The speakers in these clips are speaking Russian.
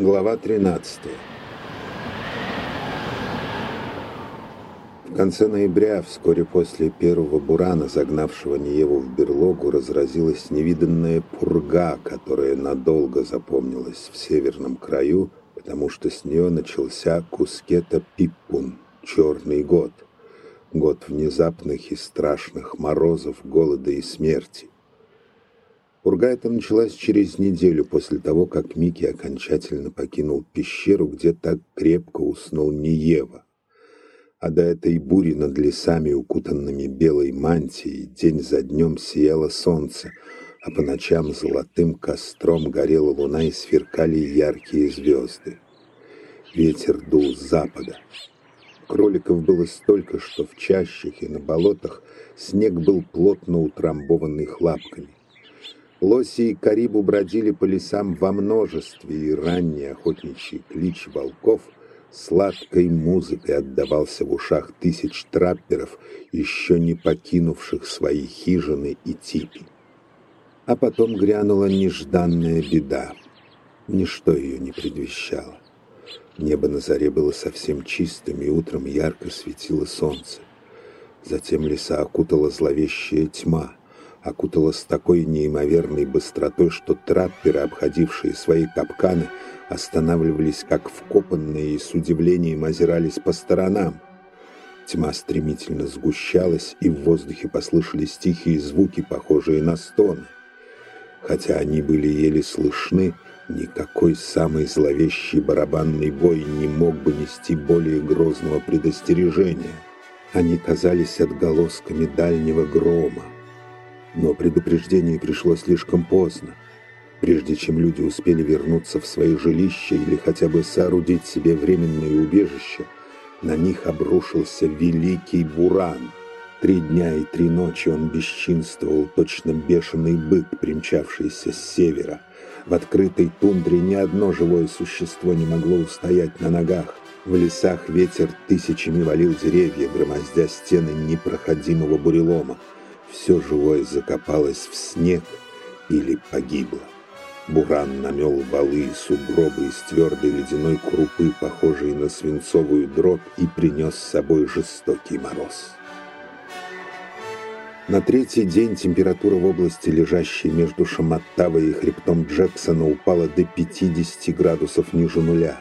Глава 13. В конце ноября, вскоре после первого бурана, загнавшего Ниеву в берлогу, разразилась невиданная пурга, которая надолго запомнилась в северном краю, потому что с нее начался Кускета Пиппун, черный год, год внезапных и страшных морозов, голода и смерти. Пурга эта началась через неделю после того, как Микки окончательно покинул пещеру, где так крепко уснул Ниева. А до этой бури над лесами, укутанными белой мантией, день за днем сияло солнце, а по ночам золотым костром горела луна и сверкали яркие звезды. Ветер дул с запада. Кроликов было столько, что в чащах и на болотах снег был плотно утрамбованный хлапками. Лоси и карибу бродили по лесам во множестве, и ранний охотничий клич волков сладкой музыкой отдавался в ушах тысяч трапперов, еще не покинувших свои хижины и типи. А потом грянула нежданная беда. Ничто ее не предвещало. Небо на заре было совсем чистым, и утром ярко светило солнце. Затем леса окутала зловещая тьма — окутала с такой неимоверной быстротой, что трапперы, обходившие свои капканы, останавливались как вкопанные и с удивлением озирались по сторонам. Тьма стремительно сгущалась, и в воздухе послышались тихие звуки, похожие на стоны. Хотя они были еле слышны, никакой самый зловещий барабанный бой не мог бы нести более грозного предостережения. Они казались отголосками дальнего грома, но предупреждение пришло слишком поздно. Прежде чем люди успели вернуться в свои жилища или хотя бы соорудить себе временное убежище, на них обрушился великий буран. Три дня и три ночи он бесчинствовал, точно бешеный бык, примчавшийся с севера. В открытой тундре ни одно живое существо не могло устоять на ногах. В лесах ветер тысячами валил деревья, громоздя стены непроходимого бурелома все живое закопалось в снег или погибло. Буран намел валы и сугробы из твердой ледяной крупы, похожей на свинцовую дробь, и принес с собой жестокий мороз. На третий день температура в области, лежащей между Шаматтавой и хребтом Джексона, упала до 50 градусов ниже нуля.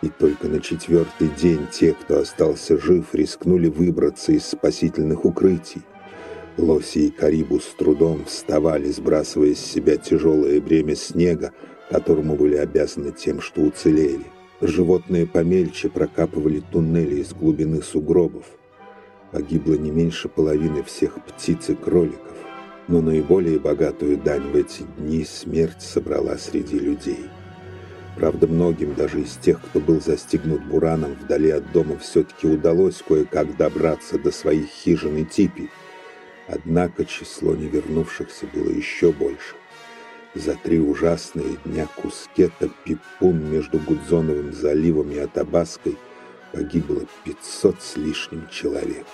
И только на четвертый день те, кто остался жив, рискнули выбраться из спасительных укрытий. Лоси и Карибу с трудом вставали, сбрасывая с себя тяжелое бремя снега, которому были обязаны тем, что уцелели. Животные помельче прокапывали туннели из глубины сугробов. Погибло не меньше половины всех птиц и кроликов, но наиболее богатую дань в эти дни смерть собрала среди людей. Правда, многим, даже из тех, кто был застигнут бураном вдали от дома, все-таки удалось кое-как добраться до своих хижин и типий, Однако число невернувшихся было еще больше. За три ужасные дня Кускета Пипун между Гудзоновым заливом и Атабаской погибло 500 с лишним человек.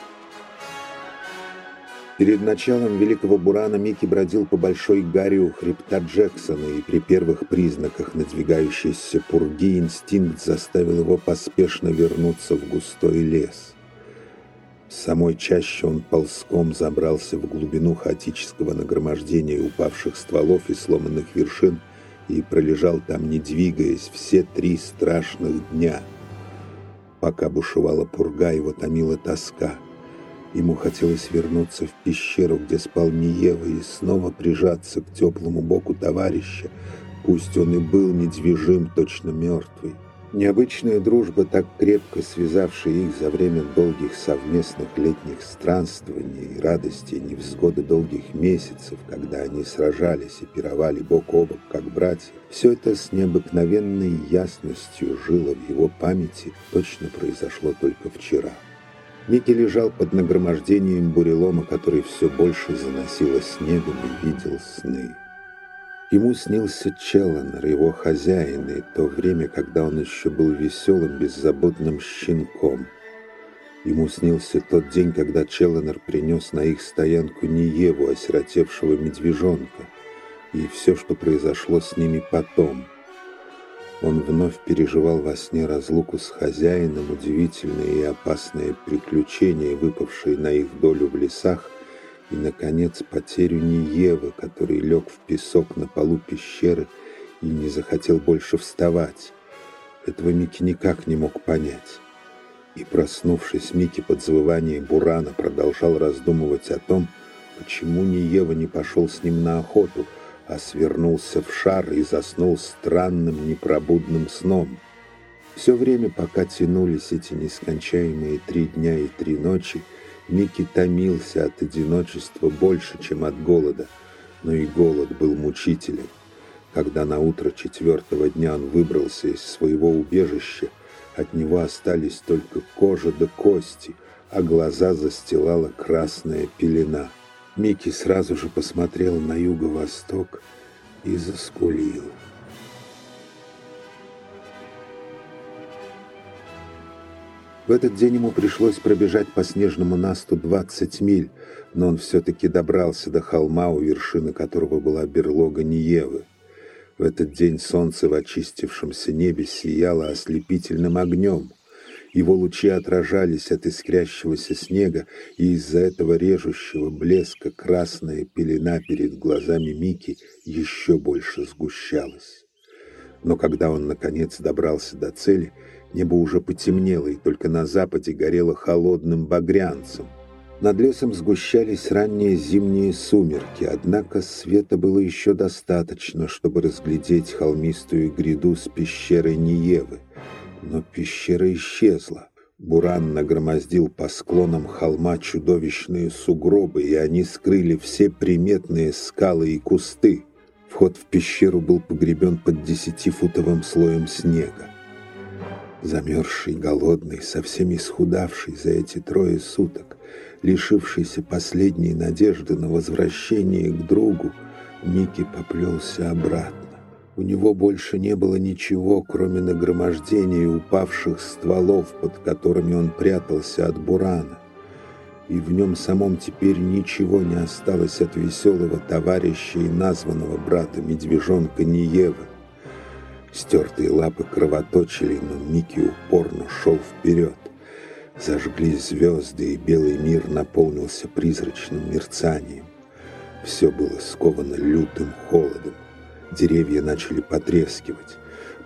Перед началом Великого Бурана Микки бродил по Большой Гарри у хребта Джексона, и при первых признаках надвигающейся пурги инстинкт заставил его поспешно вернуться в густой лес. Самой чаще он ползком забрался в глубину хаотического нагромождения упавших стволов и сломанных вершин и пролежал там, не двигаясь, все три страшных дня. Пока бушевала пурга, его томила тоска. Ему хотелось вернуться в пещеру, где спал Ниева, и снова прижаться к теплому боку товарища, пусть он и был недвижим, точно мертвый. Необычная дружба, так крепко связавшая их за время долгих совместных летних странствований и радости невзгоды долгих месяцев, когда они сражались и пировали бок о бок, как братья, все это с необыкновенной ясностью жило в его памяти, точно произошло только вчера. Микки лежал под нагромождением бурелома, который все больше заносило снегом и видел сны. Ему снился Челленер, его хозяин, и то время, когда он еще был веселым, беззаботным щенком. Ему снился тот день, когда Челленер принес на их стоянку не Еву, осиротевшего медвежонка, и все, что произошло с ними потом. Он вновь переживал во сне разлуку с хозяином, удивительные и опасные приключения, выпавшие на их долю в лесах, и, наконец, потерю Ниевы, который лег в песок на полу пещеры и не захотел больше вставать. Этого Микки никак не мог понять. И, проснувшись, Микки под завывание Бурана продолжал раздумывать о том, почему Ниева не пошел с ним на охоту, а свернулся в шар и заснул странным непробудным сном. Все время, пока тянулись эти нескончаемые три дня и три ночи, Микки томился от одиночества больше, чем от голода, но и голод был мучителен. Когда на утро четвертого дня он выбрался из своего убежища, от него остались только кожа да кости, а глаза застилала красная пелена. Микки сразу же посмотрел на юго-восток и заскулил. В этот день ему пришлось пробежать по снежному насту 20 миль, но он все-таки добрался до холма, у вершины которого была берлога Ниевы. В этот день солнце в очистившемся небе сияло ослепительным огнем. Его лучи отражались от искрящегося снега, и из-за этого режущего блеска красная пелена перед глазами Мики еще больше сгущалась. Но когда он, наконец, добрался до цели, небо уже потемнело, и только на западе горело холодным багрянцем — над лесом сгущались ранние зимние сумерки, однако света было еще достаточно, чтобы разглядеть холмистую гряду с пещерой Ниевы. Но пещера исчезла. Буран нагромоздил по склонам холма чудовищные сугробы, и они скрыли все приметные скалы и кусты. Вход в пещеру был погребен под десятифутовым слоем снега. Замерзший, голодный, совсем исхудавший за эти трое суток, лишившийся последней надежды на возвращение к другу, Микки поплелся обратно. У него больше не было ничего, кроме нагромождения упавших стволов, под которыми он прятался от бурана. И в нем самом теперь ничего не осталось от веселого товарища и названного брата медвежонка Ниевы. Стертые лапы кровоточили, но Микки упорно шел вперед. Зажглись звезды, и белый мир наполнился призрачным мерцанием. Все было сковано лютым холодом. Деревья начали потрескивать.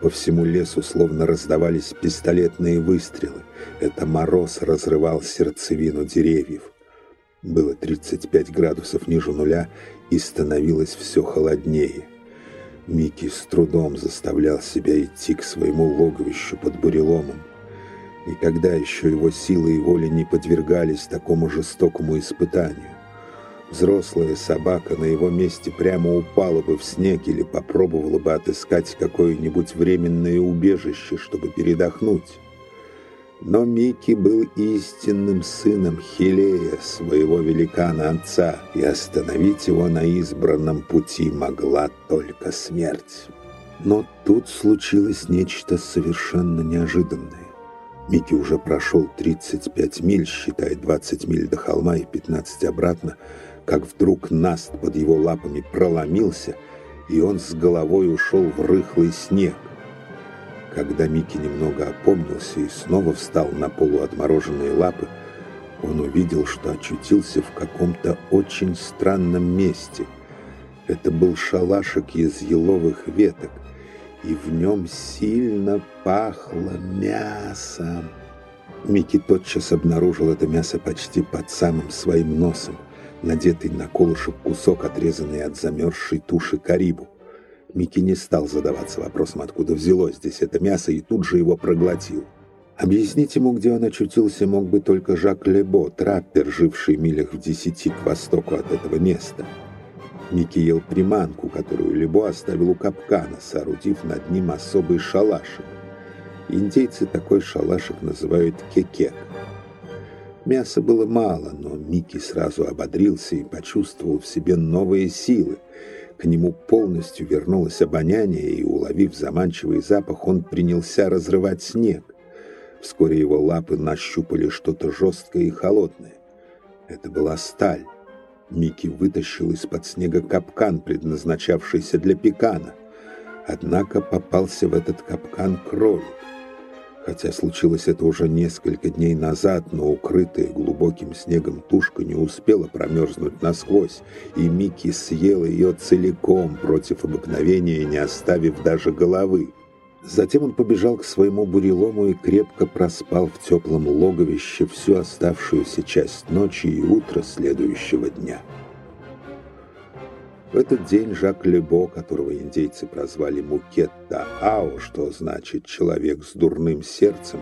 По всему лесу словно раздавались пистолетные выстрелы. Это мороз разрывал сердцевину деревьев. Было 35 градусов ниже нуля, и становилось все холоднее. Микки с трудом заставлял себя идти к своему логовищу под буреломом. Никогда еще его силы и воля не подвергались такому жестокому испытанию. Взрослая собака на его месте прямо упала бы в снег или попробовала бы отыскать какое-нибудь временное убежище, чтобы передохнуть. Но Микки был истинным сыном Хилея, своего великана-отца, и остановить его на избранном пути могла только смерть. Но тут случилось нечто совершенно неожиданное. Микки уже прошел 35 миль, считая 20 миль до холма и 15 обратно, как вдруг наст под его лапами проломился, и он с головой ушел в рыхлый снег. Когда Микки немного опомнился и снова встал на полуотмороженные лапы, он увидел, что очутился в каком-то очень странном месте. Это был шалашик из еловых веток, и в нем сильно пахло мясом. Микки тотчас обнаружил это мясо почти под самым своим носом, надетый на колышек кусок, отрезанный от замерзшей туши карибу. Микки не стал задаваться вопросом, откуда взялось здесь это мясо, и тут же его проглотил. Объяснить ему, где он очутился, мог бы только Жак Лебо, траппер, живший милях в десяти к востоку от этого места. Микки ел приманку, которую Лебо оставил у капкана, соорудив над ним особый шалашик. Индейцы такой шалашик называют кекек. Мяса было мало, но Микки сразу ободрился и почувствовал в себе новые силы. К нему полностью вернулось обоняние, и, уловив заманчивый запах, он принялся разрывать снег. Вскоре его лапы нащупали что-то жесткое и холодное. Это была сталь. Микки вытащил из-под снега капкан, предназначавшийся для пекана. Однако попался в этот капкан кролик. Хотя случилось это уже несколько дней назад, но укрытая глубоким снегом тушка не успела промерзнуть насквозь, и Микки съел ее целиком против обыкновения, не оставив даже головы. Затем он побежал к своему бурелому и крепко проспал в теплом логовище всю оставшуюся часть ночи и утро следующего дня. В этот день Жак Лебо, которого индейцы прозвали Мукетта Ао, что значит «человек с дурным сердцем»,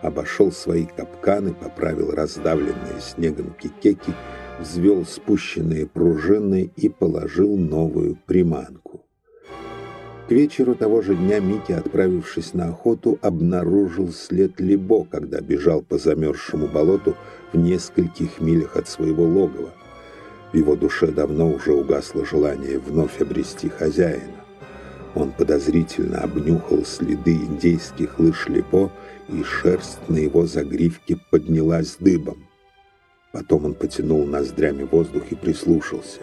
обошел свои капканы, поправил раздавленные снегом кикеки, взвел спущенные пружины и положил новую приманку. К вечеру того же дня Микки, отправившись на охоту, обнаружил след Лебо, когда бежал по замерзшему болоту в нескольких милях от своего логова. В его душе давно уже угасло желание вновь обрести хозяина. Он подозрительно обнюхал следы индейских лыж Лепо, и шерсть на его загривке поднялась дыбом. Потом он потянул ноздрями воздух и прислушался.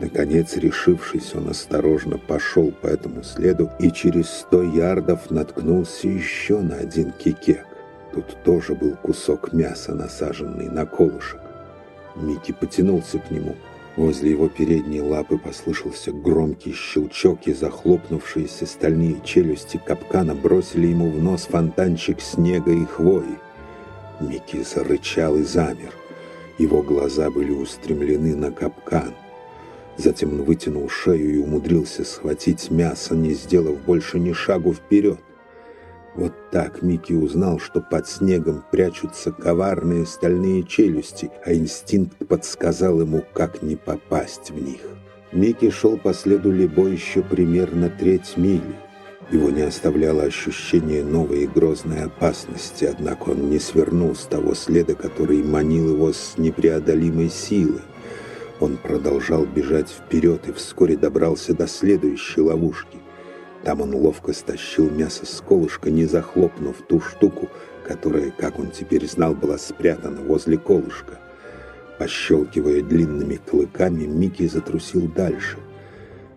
Наконец, решившись, он осторожно пошел по этому следу и через сто ярдов наткнулся еще на один кикек. Тут тоже был кусок мяса, насаженный на колышек. Микки потянулся к нему. Возле его передней лапы послышался громкий щелчок, и захлопнувшиеся стальные челюсти капкана бросили ему в нос фонтанчик снега и хвои. Микки зарычал и замер. Его глаза были устремлены на капкан. Затем он вытянул шею и умудрился схватить мясо, не сделав больше ни шагу вперед. Вот так Микки узнал, что под снегом прячутся коварные стальные челюсти, а инстинкт подсказал ему, как не попасть в них. Микки шел по следу Лебо еще примерно треть мили. Его не оставляло ощущение новой и грозной опасности, однако он не свернул с того следа, который манил его с непреодолимой силой. Он продолжал бежать вперед и вскоре добрался до следующей ловушки. Там он ловко стащил мясо с колышка, не захлопнув ту штуку, которая, как он теперь знал, была спрятана возле колышка. Пощелкивая длинными клыками, Микки затрусил дальше.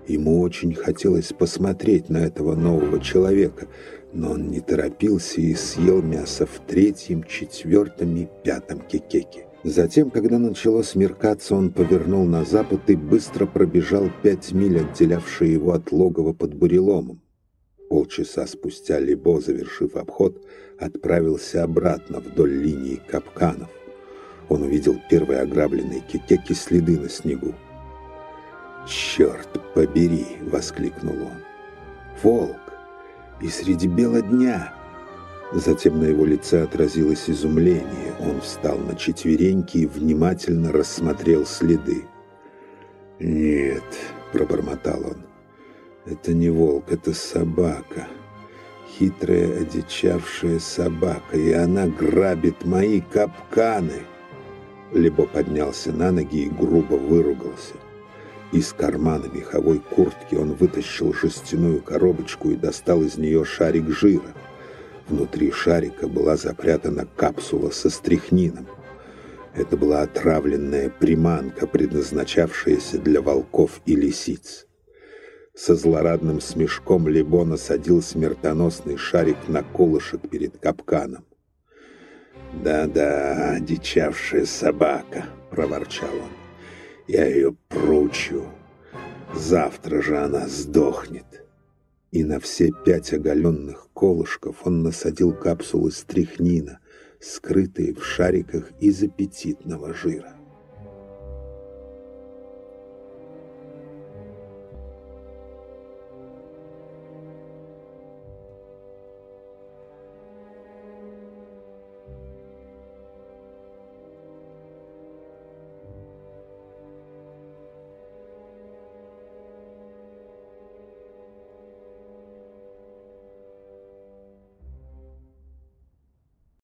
Ему очень хотелось посмотреть на этого нового человека, но он не торопился и съел мясо в третьем, четвертом и пятом кекеке. Затем, когда начало смеркаться, он повернул на запад и быстро пробежал пять миль, отделявшие его от логова под буреломом. Полчаса спустя Лебо, завершив обход, отправился обратно вдоль линии капканов. Он увидел первые ограбленные кекеки следы на снегу. «Черт побери!» — воскликнул он. «Волк! И среди бела дня!» Затем на его лице отразилось изумление. Он встал на четвереньки и внимательно рассмотрел следы. «Нет», — пробормотал он, — «это не волк, это собака. Хитрая, одичавшая собака, и она грабит мои капканы». Лебо поднялся на ноги и грубо выругался. Из кармана меховой куртки он вытащил жестяную коробочку и достал из нее шарик жира. Внутри шарика была запрятана капсула со стрихнином. Это была отравленная приманка, предназначавшаяся для волков и лисиц. Со злорадным смешком Лебо насадил смертоносный шарик на колышек перед капканом. «Да-да, дичавшая собака», — проворчал он. «Я ее пручу. Завтра же она сдохнет» и на все пять оголенных колышков он насадил капсулы стрихнина, скрытые в шариках из аппетитного жира.